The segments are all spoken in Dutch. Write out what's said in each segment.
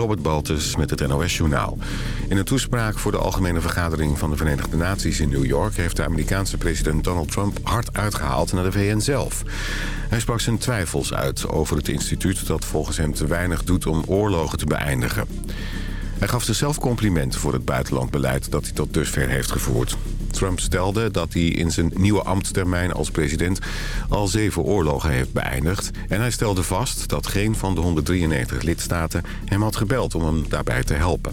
Robert Baltus met het NOS-journaal. In een toespraak voor de Algemene Vergadering van de Verenigde Naties in New York... heeft de Amerikaanse president Donald Trump hard uitgehaald naar de VN zelf. Hij sprak zijn twijfels uit over het instituut dat volgens hem te weinig doet om oorlogen te beëindigen. Hij gaf zichzelf complimenten voor het buitenlandbeleid dat hij tot dusver heeft gevoerd. Trump stelde dat hij in zijn nieuwe ambtstermijn als president al zeven oorlogen heeft beëindigd. En hij stelde vast dat geen van de 193 lidstaten hem had gebeld om hem daarbij te helpen.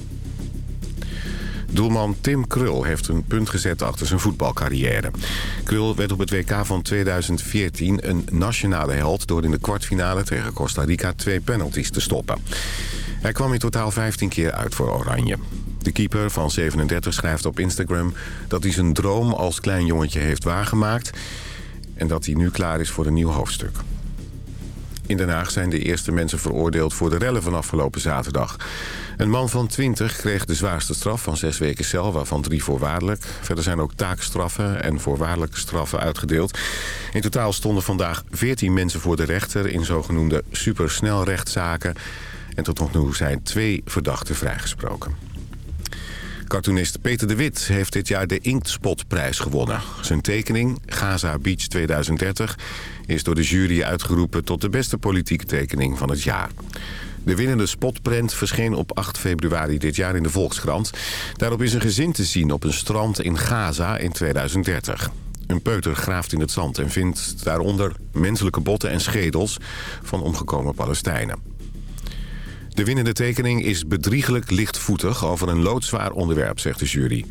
Doelman Tim Krul heeft een punt gezet achter zijn voetbalcarrière. Krul werd op het WK van 2014 een nationale held... door in de kwartfinale tegen Costa Rica twee penalties te stoppen. Hij kwam in totaal 15 keer uit voor Oranje. De keeper van 37 schrijft op Instagram dat hij zijn droom als klein jongetje heeft waargemaakt... en dat hij nu klaar is voor een nieuw hoofdstuk. In Den Haag zijn de eerste mensen veroordeeld voor de rellen van afgelopen zaterdag. Een man van 20 kreeg de zwaarste straf van zes weken cel, waarvan drie voorwaardelijk. Verder zijn ook taakstraffen en voorwaardelijke straffen uitgedeeld. In totaal stonden vandaag 14 mensen voor de rechter in zogenoemde supersnelrechtszaken. En tot nog toe zijn twee verdachten vrijgesproken. Cartoonist Peter de Wit heeft dit jaar de Inktspotprijs gewonnen. Zijn tekening, Gaza Beach 2030, is door de jury uitgeroepen tot de beste politieke tekening van het jaar. De winnende spotprent verscheen op 8 februari dit jaar in de Volkskrant. Daarop is een gezin te zien op een strand in Gaza in 2030. Een peuter graaft in het zand en vindt daaronder menselijke botten en schedels van omgekomen Palestijnen. De winnende tekening is bedriegelijk lichtvoetig over een loodzwaar onderwerp, zegt de jury.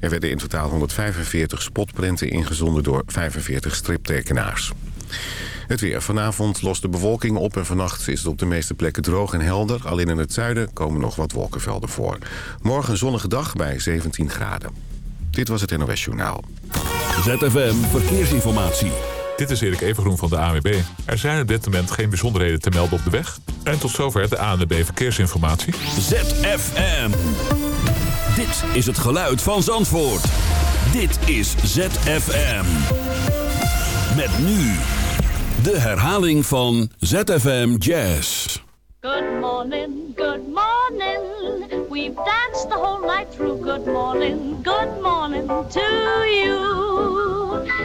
Er werden in totaal 145 spotprinten ingezonden door 45 striptekenaars. Het weer. Vanavond lost de bewolking op en vannacht is het op de meeste plekken droog en helder. Alleen in het zuiden komen nog wat wolkenvelden voor. Morgen zonnige dag bij 17 graden. Dit was het NOS Journaal. ZFM Verkeersinformatie. Dit is Erik Evengroen van de ANWB. Er zijn op dit moment geen bijzonderheden te melden op de weg. En tot zover de ANWB Verkeersinformatie. ZFM. Dit is het geluid van Zandvoort. Dit is ZFM. Met nu de herhaling van ZFM Jazz. Good morning, good morning. We've danced the whole night through. Good morning, good morning to you.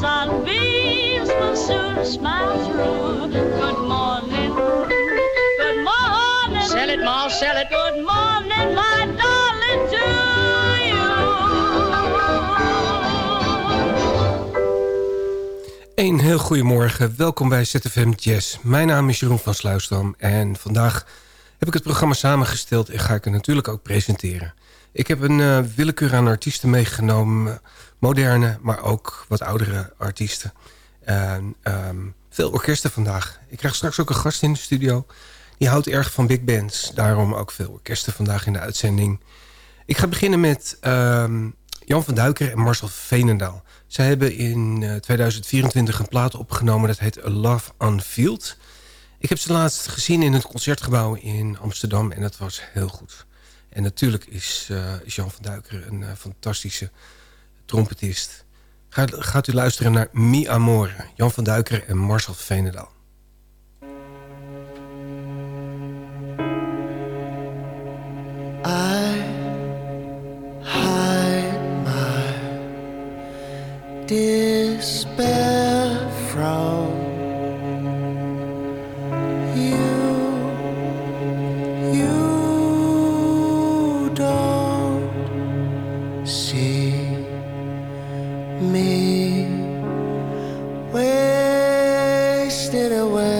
Sunbeams will soon smile through. Good morning. Good morning. Sell it, Ma, sell it. Good morning, my darling, to Een heel goedemorgen, welkom bij ZFM Jazz. Mijn naam is Jeroen van Sluisdam en vandaag heb ik het programma samengesteld... en ga ik het natuurlijk ook presenteren. Ik heb een uh, willekeur aan artiesten meegenomen, moderne, maar ook wat oudere artiesten. Ehm, veel orkesten vandaag. Ik krijg straks ook een gast in de studio. Die houdt erg van big bands. Daarom ook veel orkesten vandaag in de uitzending. Ik ga beginnen met ehm, Jan van Duiker en Marcel Veenendaal. Zij hebben in eh, 2024 een plaat opgenomen. Dat heet Love on Field. Ik heb ze laatst gezien in het Concertgebouw in Amsterdam. En dat was heel goed. En natuurlijk is, uh, Jan van Duiker een eh, fantastische trompetist. Gaat, gaat u luisteren naar Mi Amore, Jan van Duiker en Marcel Veenendaal. I hide my despair from wasted away.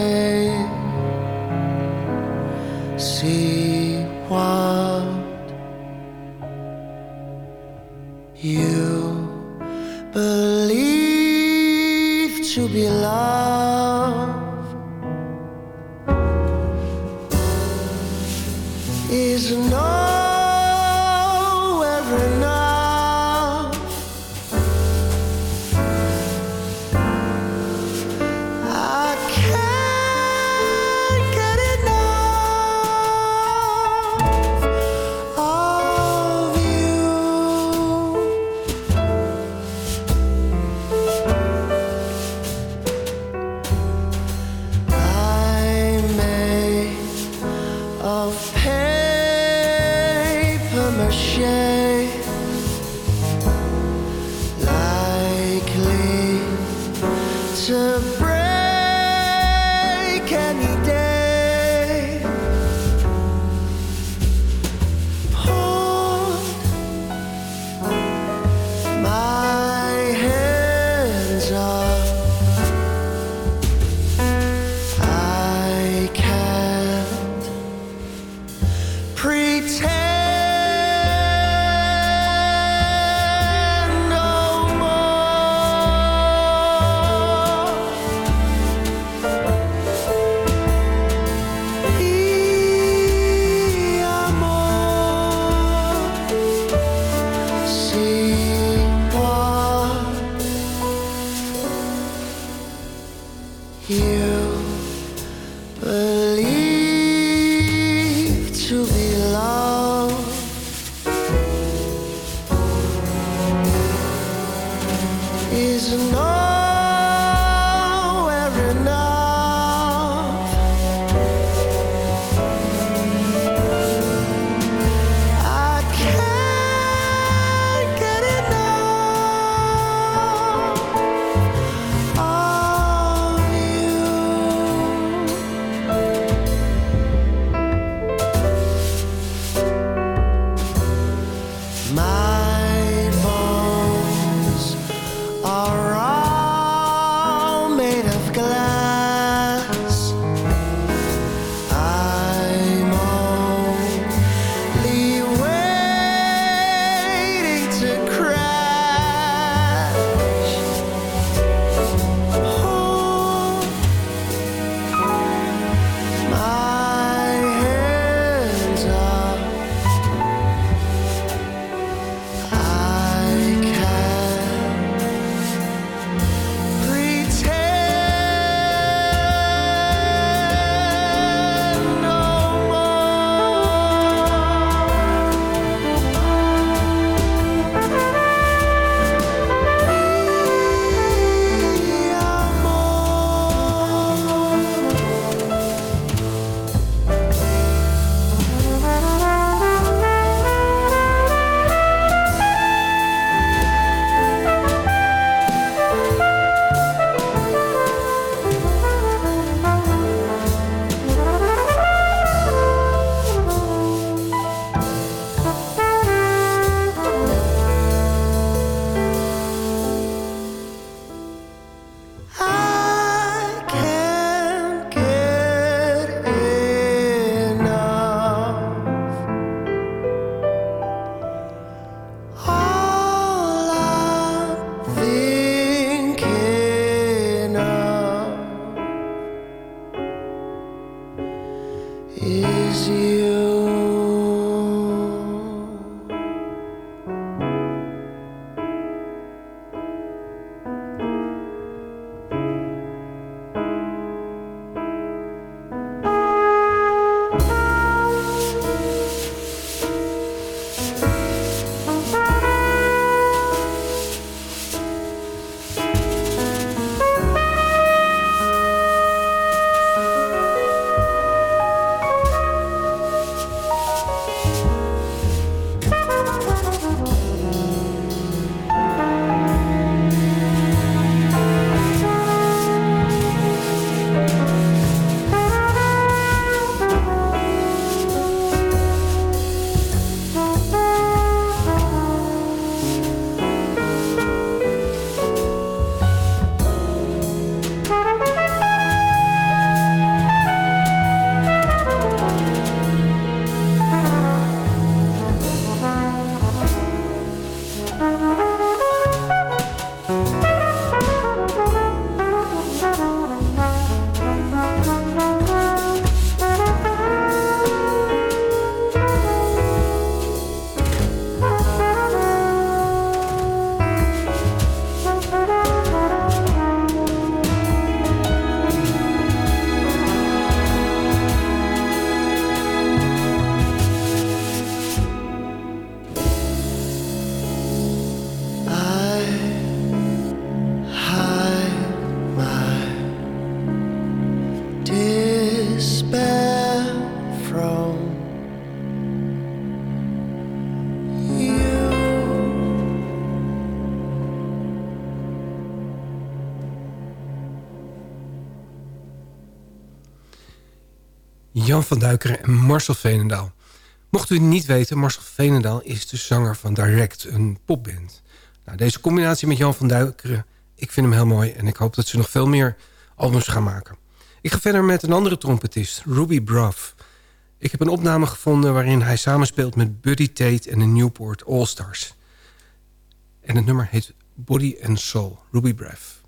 Duikeren en Marcel Veenendaal. Mocht u het niet weten, Marcel Veenendaal is de zanger van Direct, een popband. Nou, deze combinatie met Jan van Duikeren, ik vind hem heel mooi... en ik hoop dat ze nog veel meer albums gaan maken. Ik ga verder met een andere trompetist, Ruby Bruff. Ik heb een opname gevonden waarin hij samenspeelt met Buddy Tate en de Newport All Stars. En het nummer heet Body and Soul, Ruby Bruff.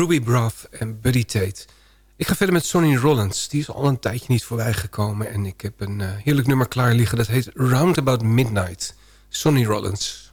Ruby Braff en Buddy Tate. Ik ga verder met Sonny Rollins. Die is al een tijdje niet voorbij gekomen. En ik heb een uh, heerlijk nummer klaar liggen. Dat heet Roundabout Midnight. Sonny Rollins.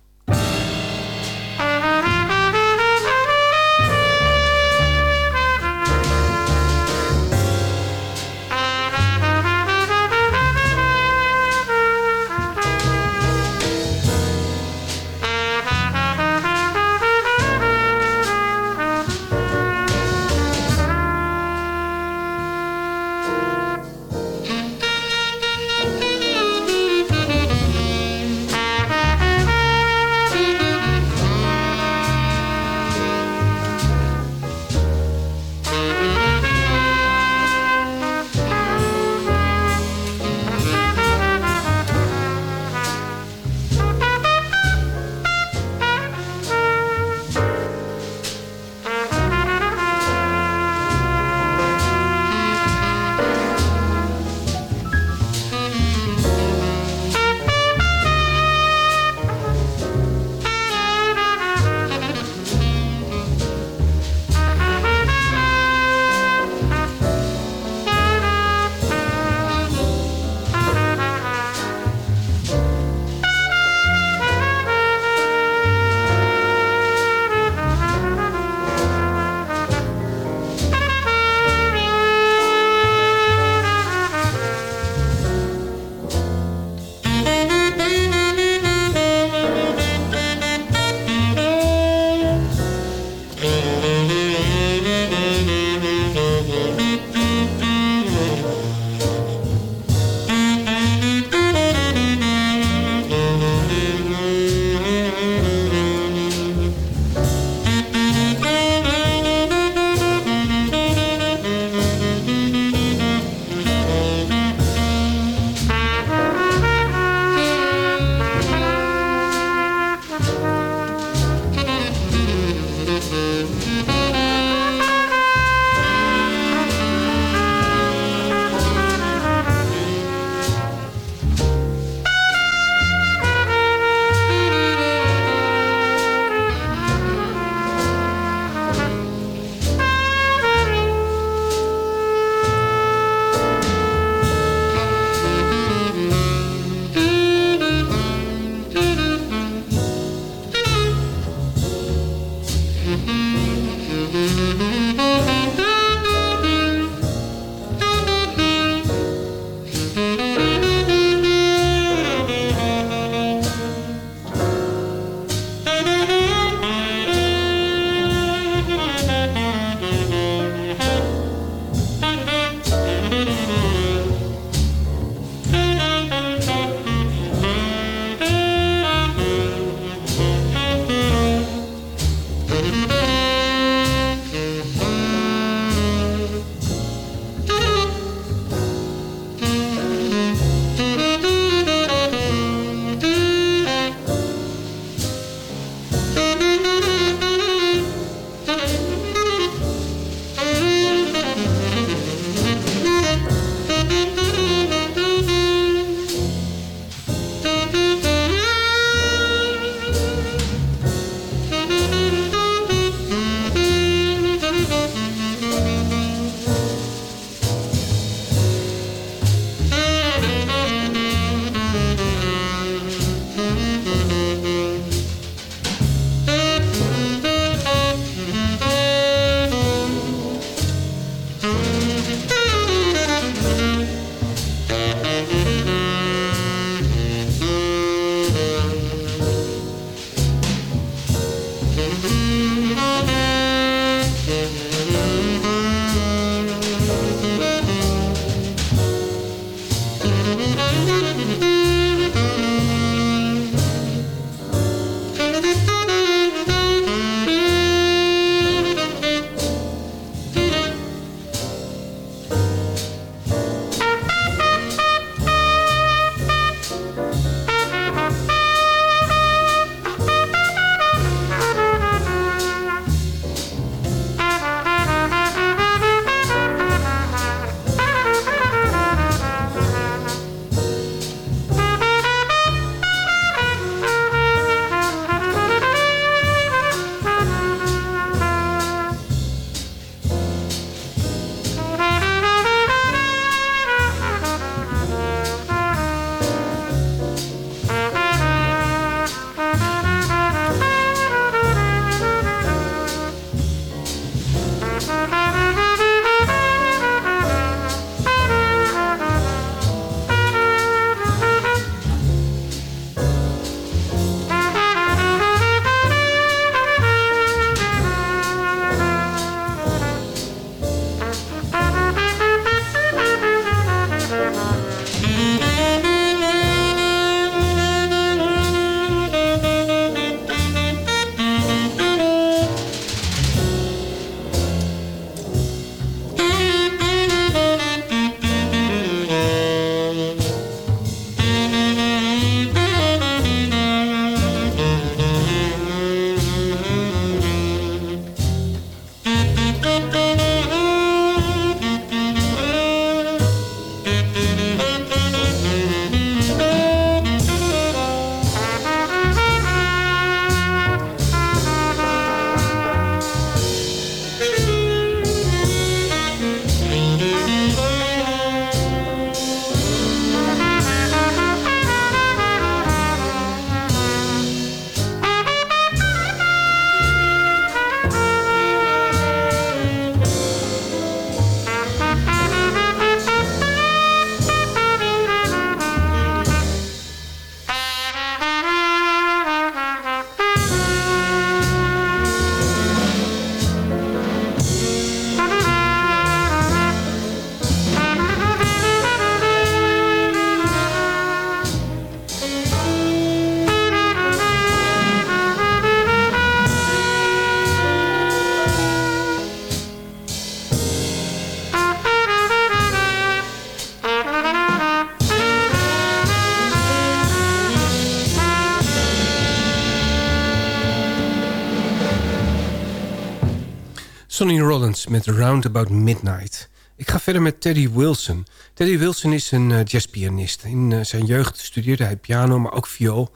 Rollins met Roundabout Midnight. Ik ga verder met Teddy Wilson. Teddy Wilson is een uh, jazzpianist. In uh, zijn jeugd studeerde hij piano, maar ook viool.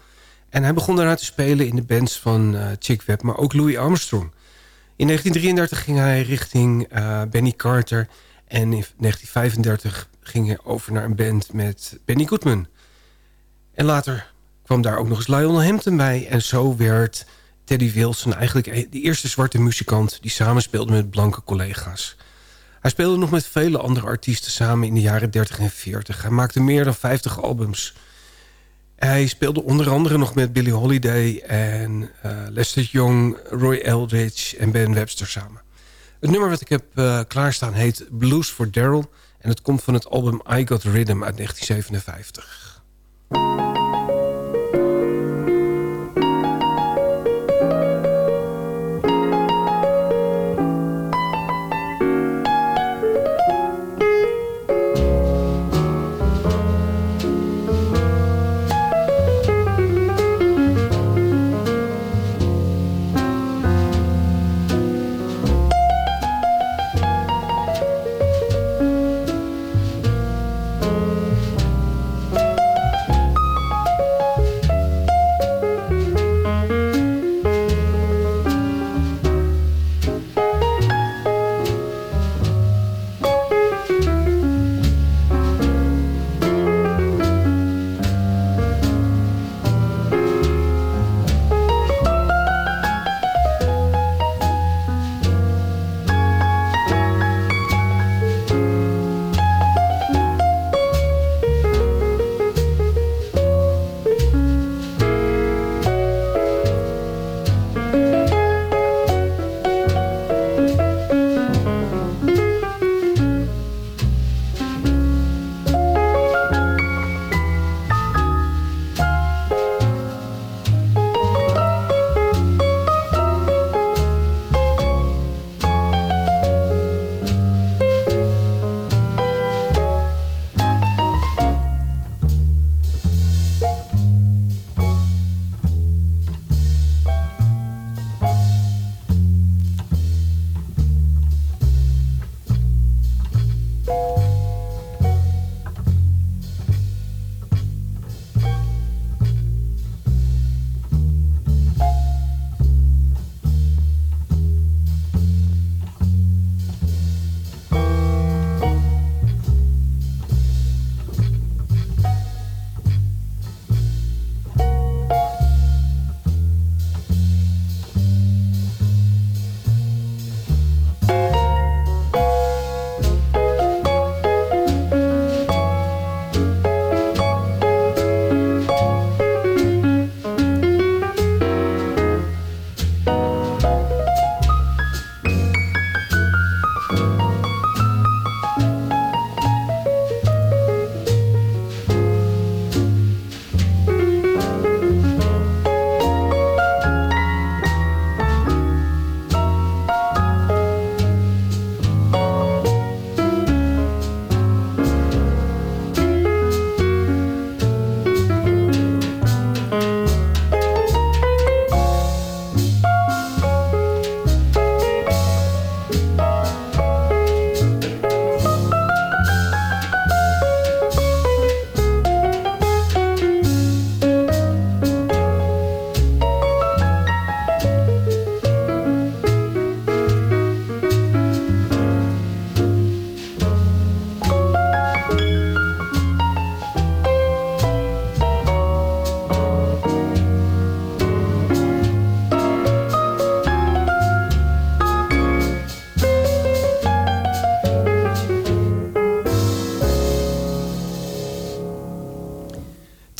En hij begon daarna te spelen in de bands van uh, Chick Webb, maar ook Louis Armstrong. In 1933 ging hij richting Benny Carter. En in 1935 ging hij over naar een band met Benny Goodman. En later kwam daar ook nog eens Lionel Hampton bij. En zo werd Teddy Wilson eigenlijk de eerste zwarte muzikant... die samenspeelde met blanke collega's. Hij speelde nog met vele andere artiesten samen in de jaren 30 en 40. Hij maakte meer dan 50 albums. Hij speelde onder andere nog met Billie Holiday en uh, Lester Young, Roy Eldridge en Ben Webster samen. Het nummer wat ik heb uh, klaarstaan heet Blues for Daryl... en het komt van het album I Got Rhythm uit 1957.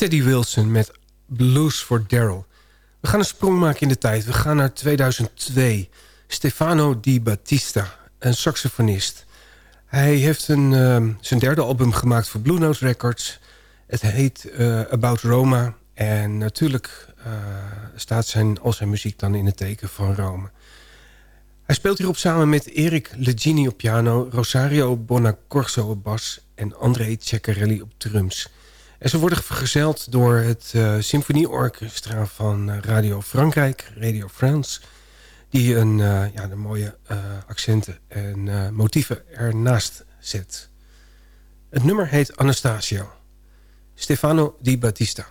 Teddy Wilson met Blues for Daryl. We gaan een sprong maken in de tijd. We gaan naar 2002. Stefano Di Battista, een saxofonist. Hij heeft een, uh, zijn derde album gemaakt voor Blue Note Records. Het heet uh, About Roma. En natuurlijk uh, staat zijn, al zijn muziek dan in het teken van Rome. Hij speelt hierop samen met Erik Legini op piano... Rosario Bonacorso op bas en André Ceccarelli op drums... En ze worden vergezeld door het uh, symfonieorchestra van Radio Frankrijk, Radio France... die een, eh, ja, de mooie eh, accenten en eh, motieven ernaast zet. Het nummer heet Anastasio. Stefano Di Battista.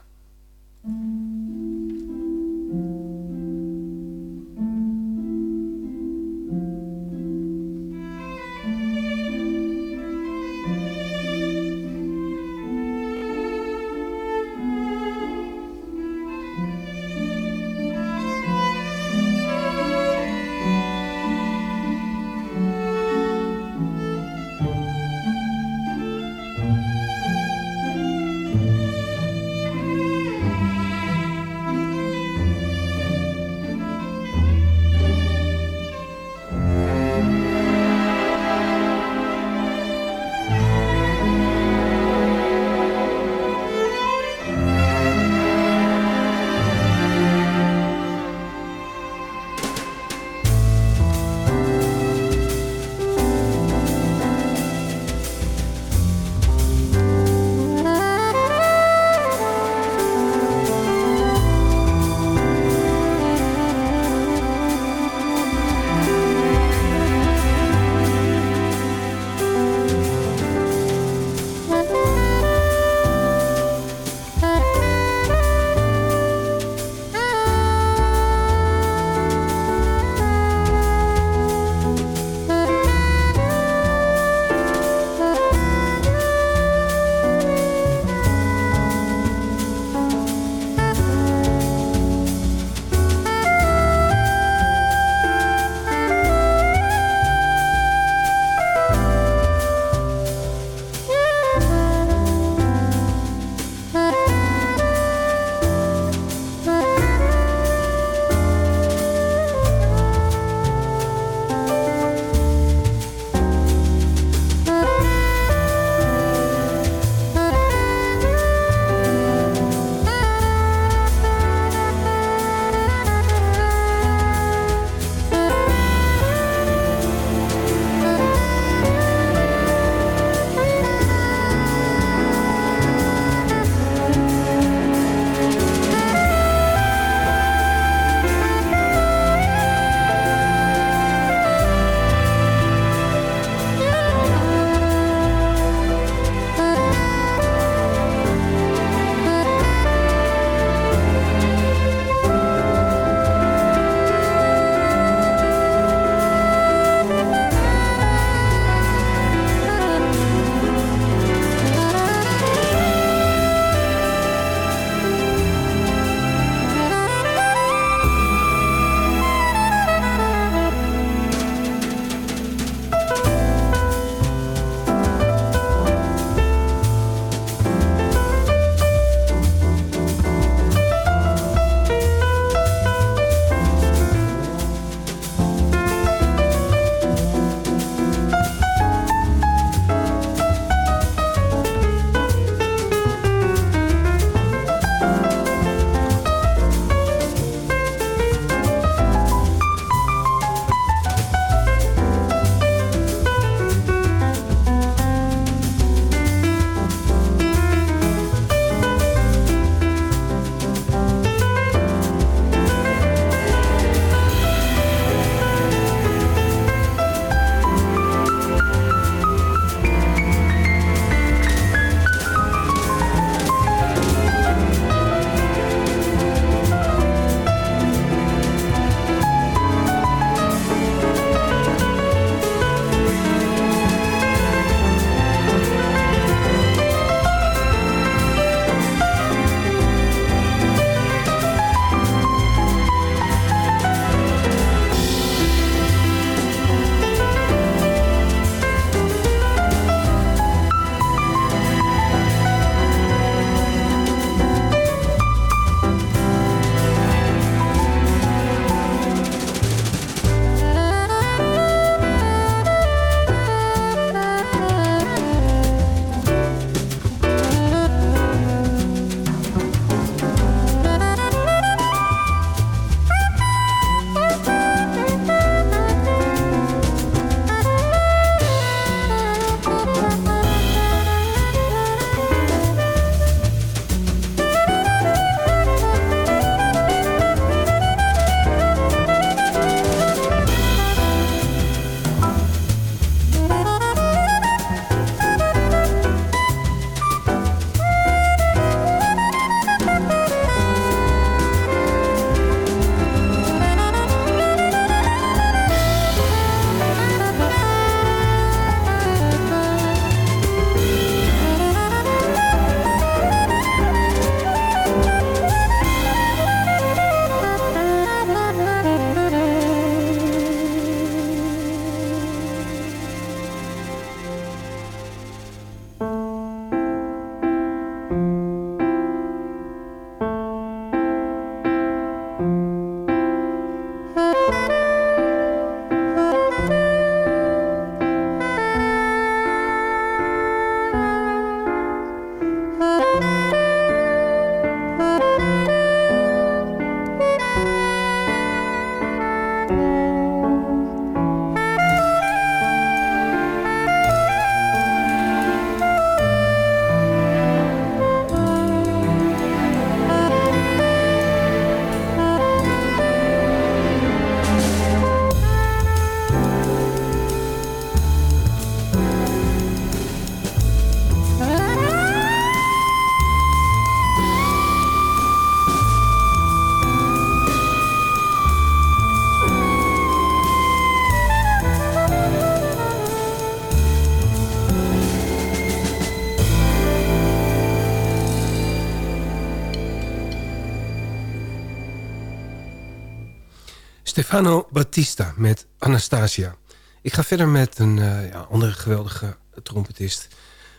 Stefano Battista met Anastasia. Ik ga verder met een uh, ja, andere geweldige trompetist.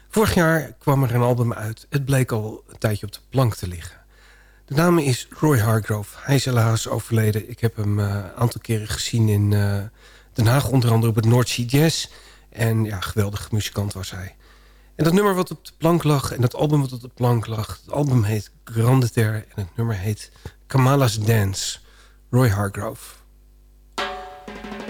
Vorig jaar kwam er een album uit. Het bleek al een tijdje op de plank te liggen. De naam is Roy Hargrove. Hij is helaas overleden. Ik heb hem een aantal keren gezien in uh, Den Haag. Onder andere op het Sea Jazz. En ja, geweldige muzikant was hij. En dat nummer wat op de plank lag... en dat album wat op de plank lag... het album heet Grande Terre en het nummer heet Kamala's Dance... Roy Hargrove. Thank you.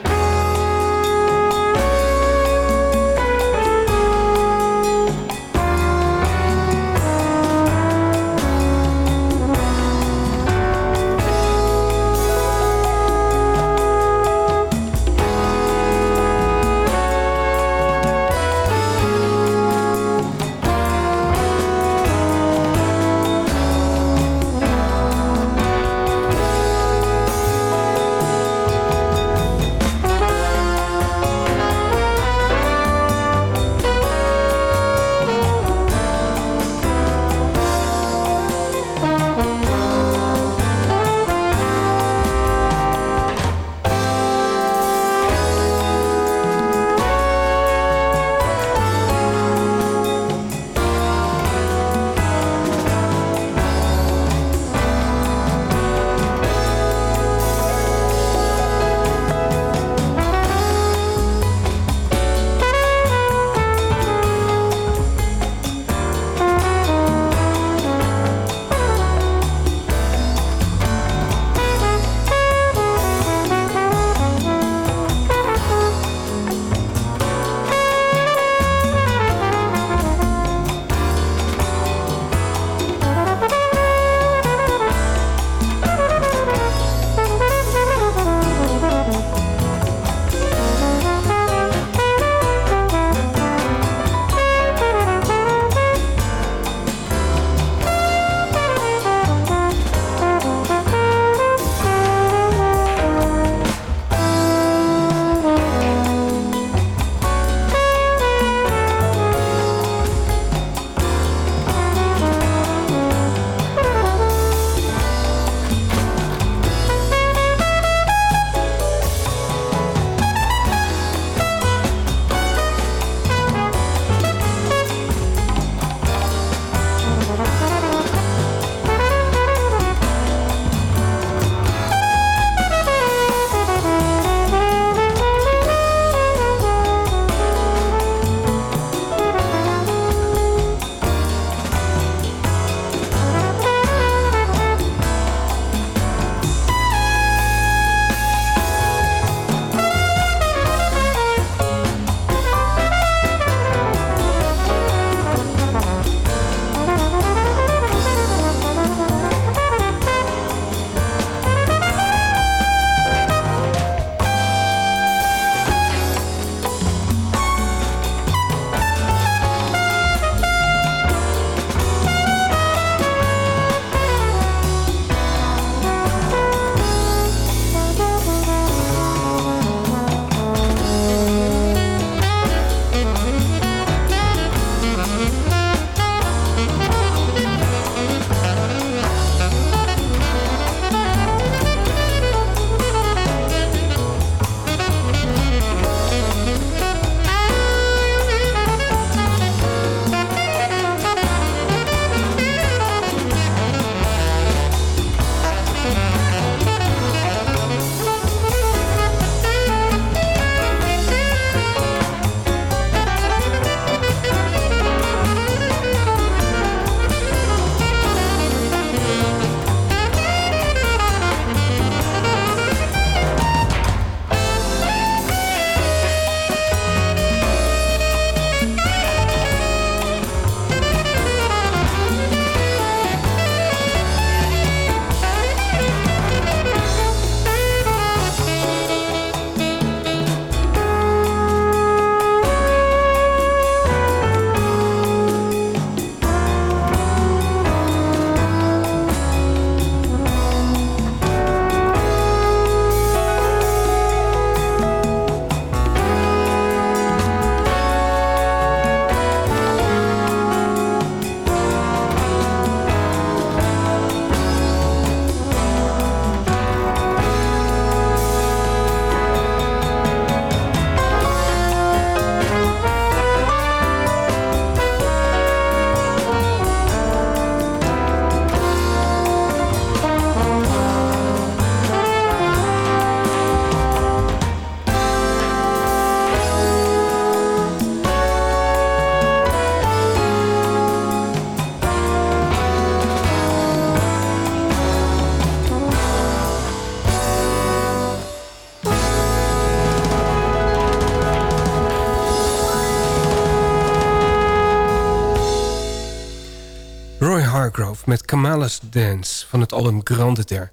Hargrove met Kamala's Dance van het album Grande Ter.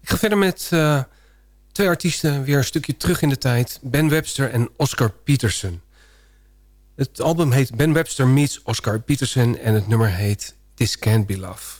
Ik ga verder met uh, twee artiesten weer een stukje terug in de tijd. Ben Webster en Oscar Peterson. Het album heet Ben Webster Meets Oscar Peterson... en het nummer heet This Can't Be Love.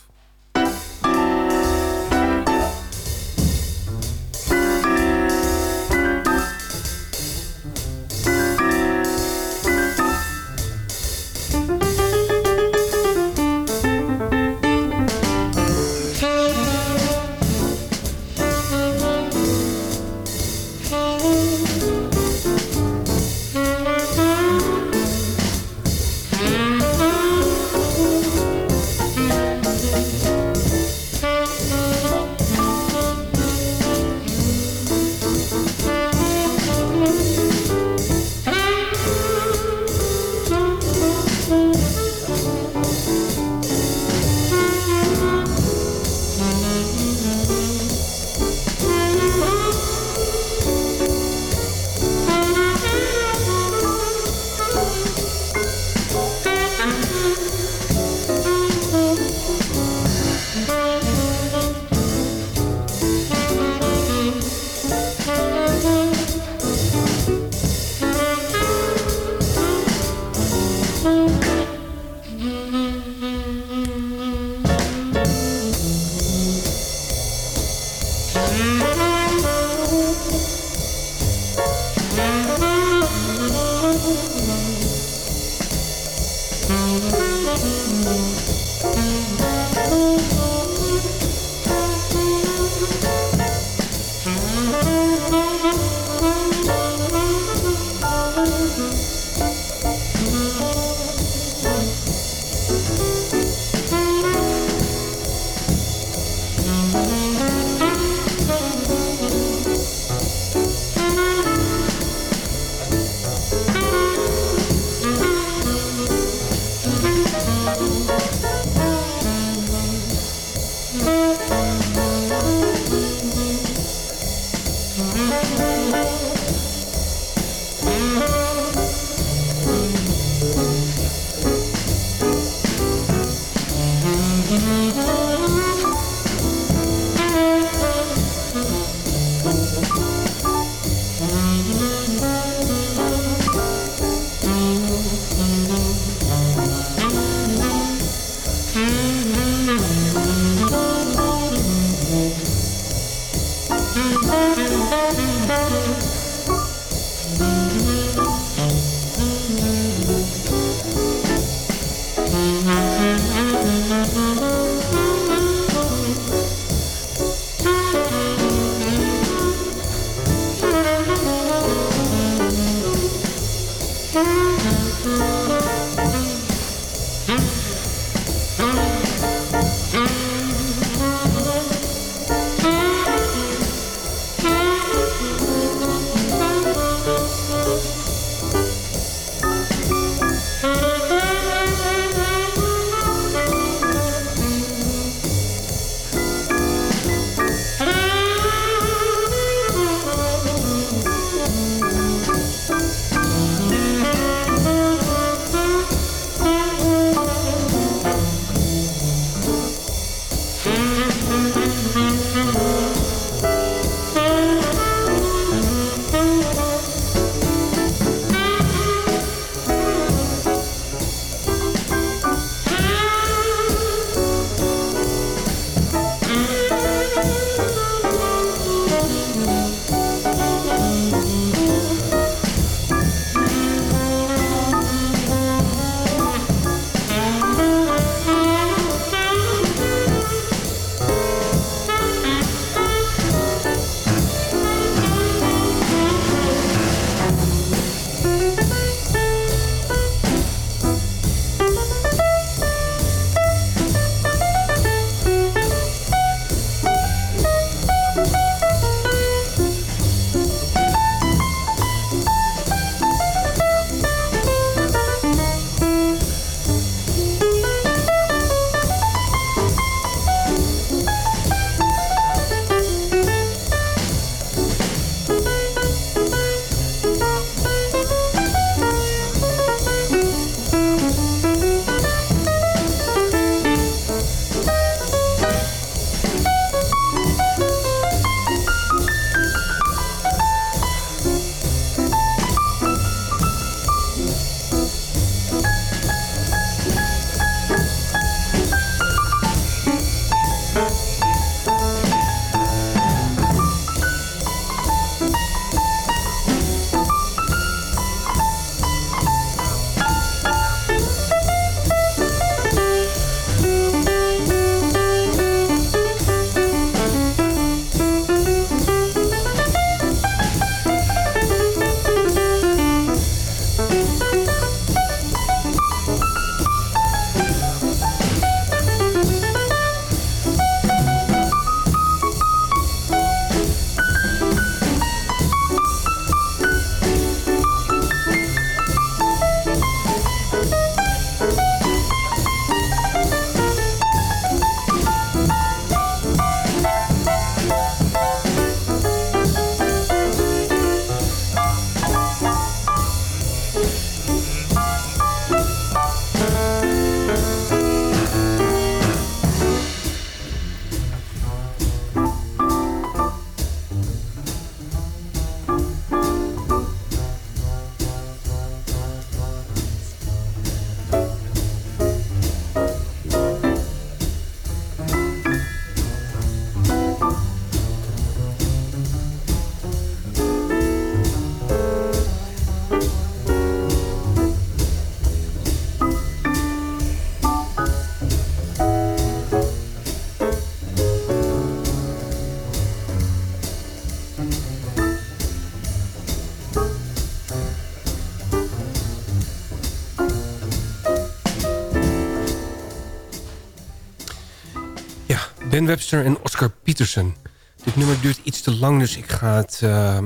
Webster en Oscar Peterson. Dit nummer duurt iets te lang, dus ik ga het uh,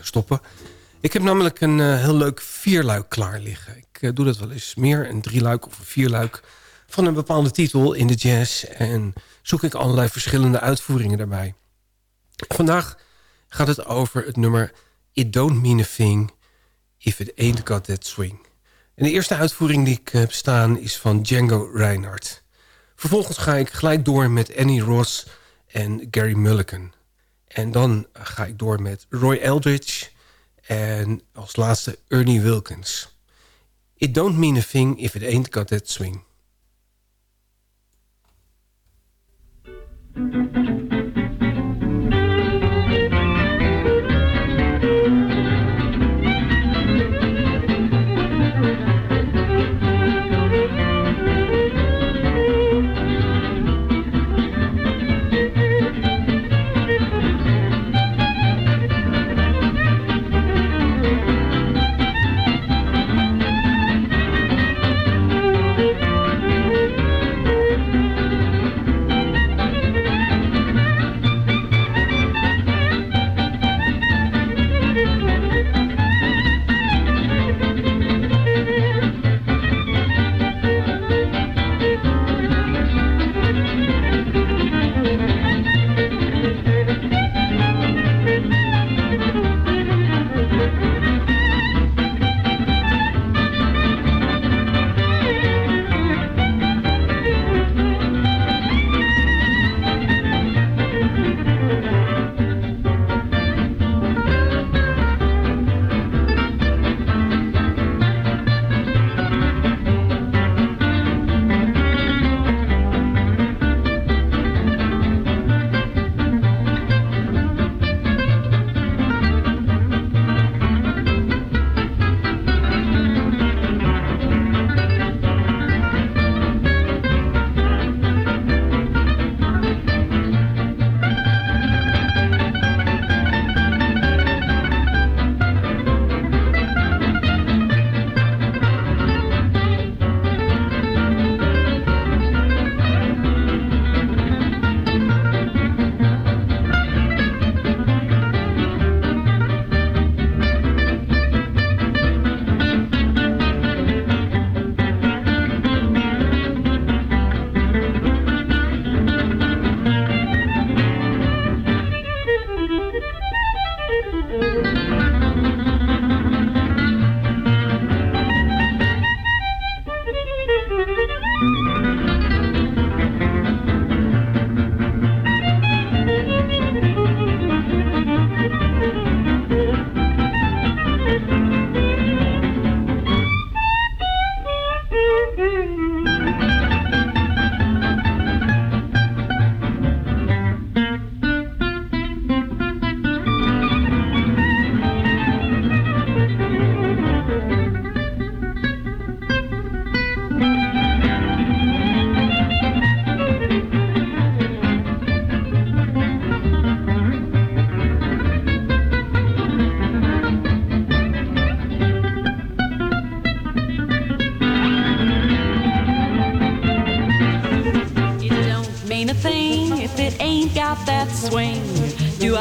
stoppen. Ik heb namelijk een uh, heel leuk vierluik klaar liggen. Ik uh, doe dat wel eens meer, een drieluik of een vierluik... van een bepaalde titel in de jazz. En zoek ik allerlei verschillende uitvoeringen daarbij. Vandaag gaat het over het nummer It Don't Mean a Thing... If It Ain't Got That Swing. En de eerste uitvoering die ik heb staan is van Django Reinhardt. Vervolgens ga ik gelijk door met Annie Ross en Gary Mulligan. En dan ga ik door met Roy Eldridge en als laatste Ernie Wilkins. It don't mean a thing if it ain't got that swing.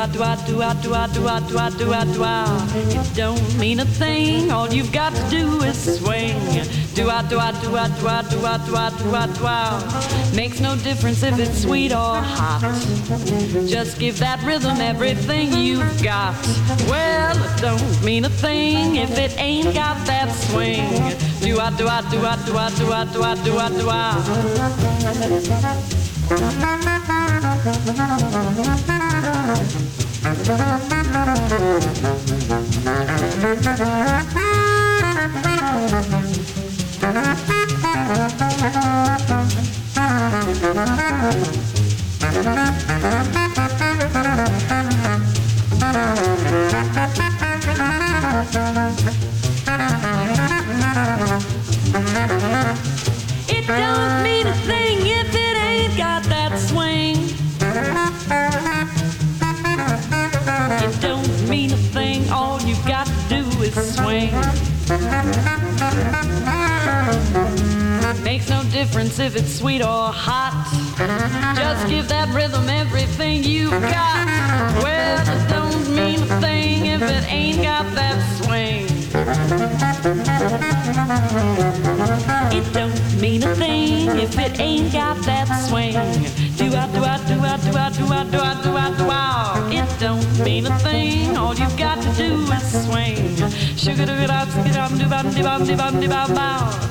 Do I do I do I do I do I do I It don't mean a thing. All you've got to do is swing. Do I do I do I do I do I do I do I do I Makes no difference if it's sweet or hot. Just give that rhythm everything you've got. Well, it don't mean a thing if it ain't got that swing. Do I do I do I do I do I do I do I do I if it's sweet or hot. Just give that rhythm everything you've got. Well, it don't mean a thing if it ain't got that swing. It don't mean a thing if it ain't got that swing. Do I do I do I do I do I do I do I do I? It don't mean a thing. All you've got to do is swing. Sugar do it out, do bum do bum do bum do bum do bum bow.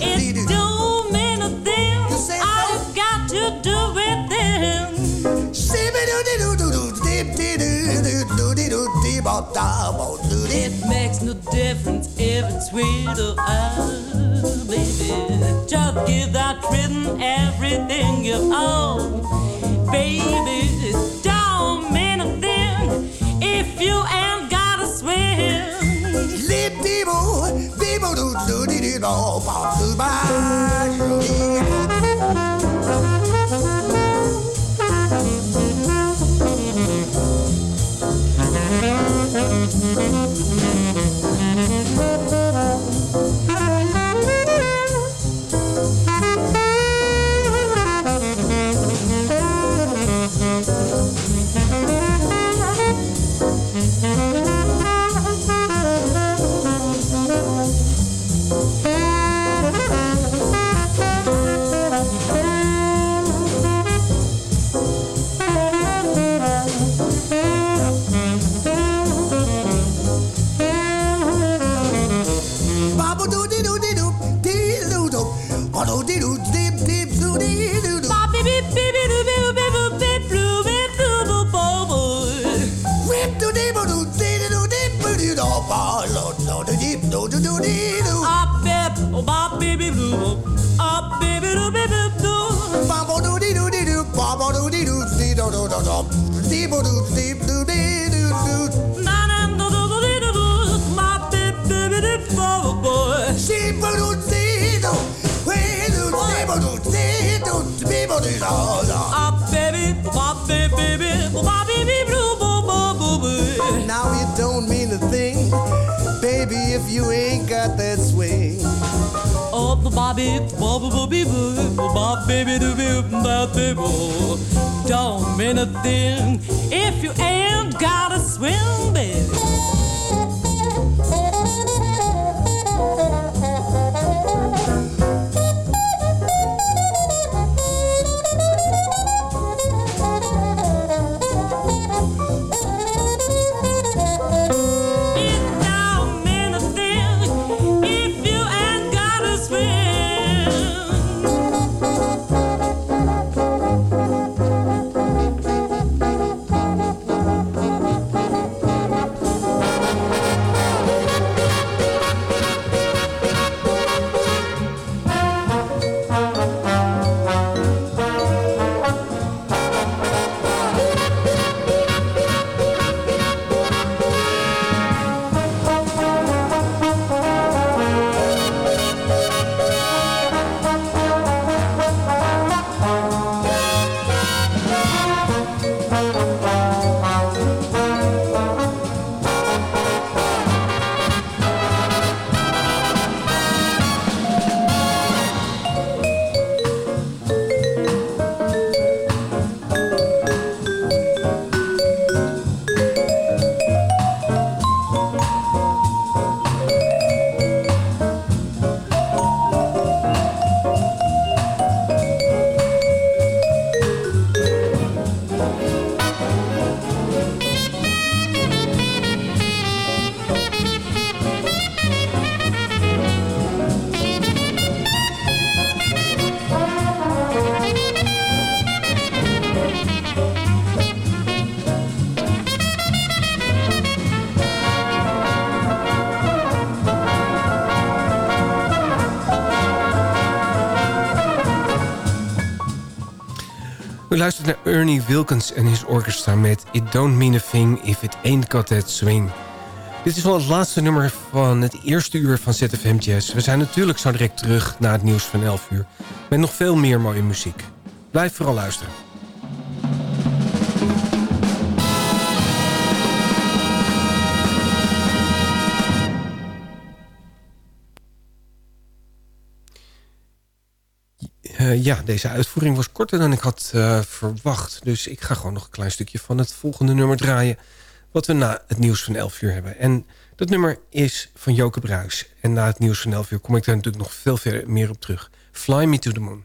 It don't. I've got to do with them. It makes no difference if it's sweet or baby. Just give that rhythm everything you own, baby. 让我保持吧兄 if you ain't got that swing. Oh, Bobby, Bobby, Bobby, Bobby, Bobby, don't mean a thing if you ain't got a swing, baby. U luistert naar Ernie Wilkins en his orchestra met It Don't Mean a Thing If It Ain't Got That Swing. Dit is wel het laatste nummer van het eerste uur van ZFM. We zijn natuurlijk zo direct terug na het nieuws van 11 uur. Met nog veel meer mooie muziek. Blijf vooral luisteren. Uh, ja, deze uitvoering was korter dan ik had uh, verwacht. Dus ik ga gewoon nog een klein stukje van het volgende nummer draaien... wat we na het nieuws van 11 uur hebben. En dat nummer is van Joke Bruis. En na het nieuws van 11 uur kom ik daar natuurlijk nog veel verder meer op terug. Fly Me to the Moon.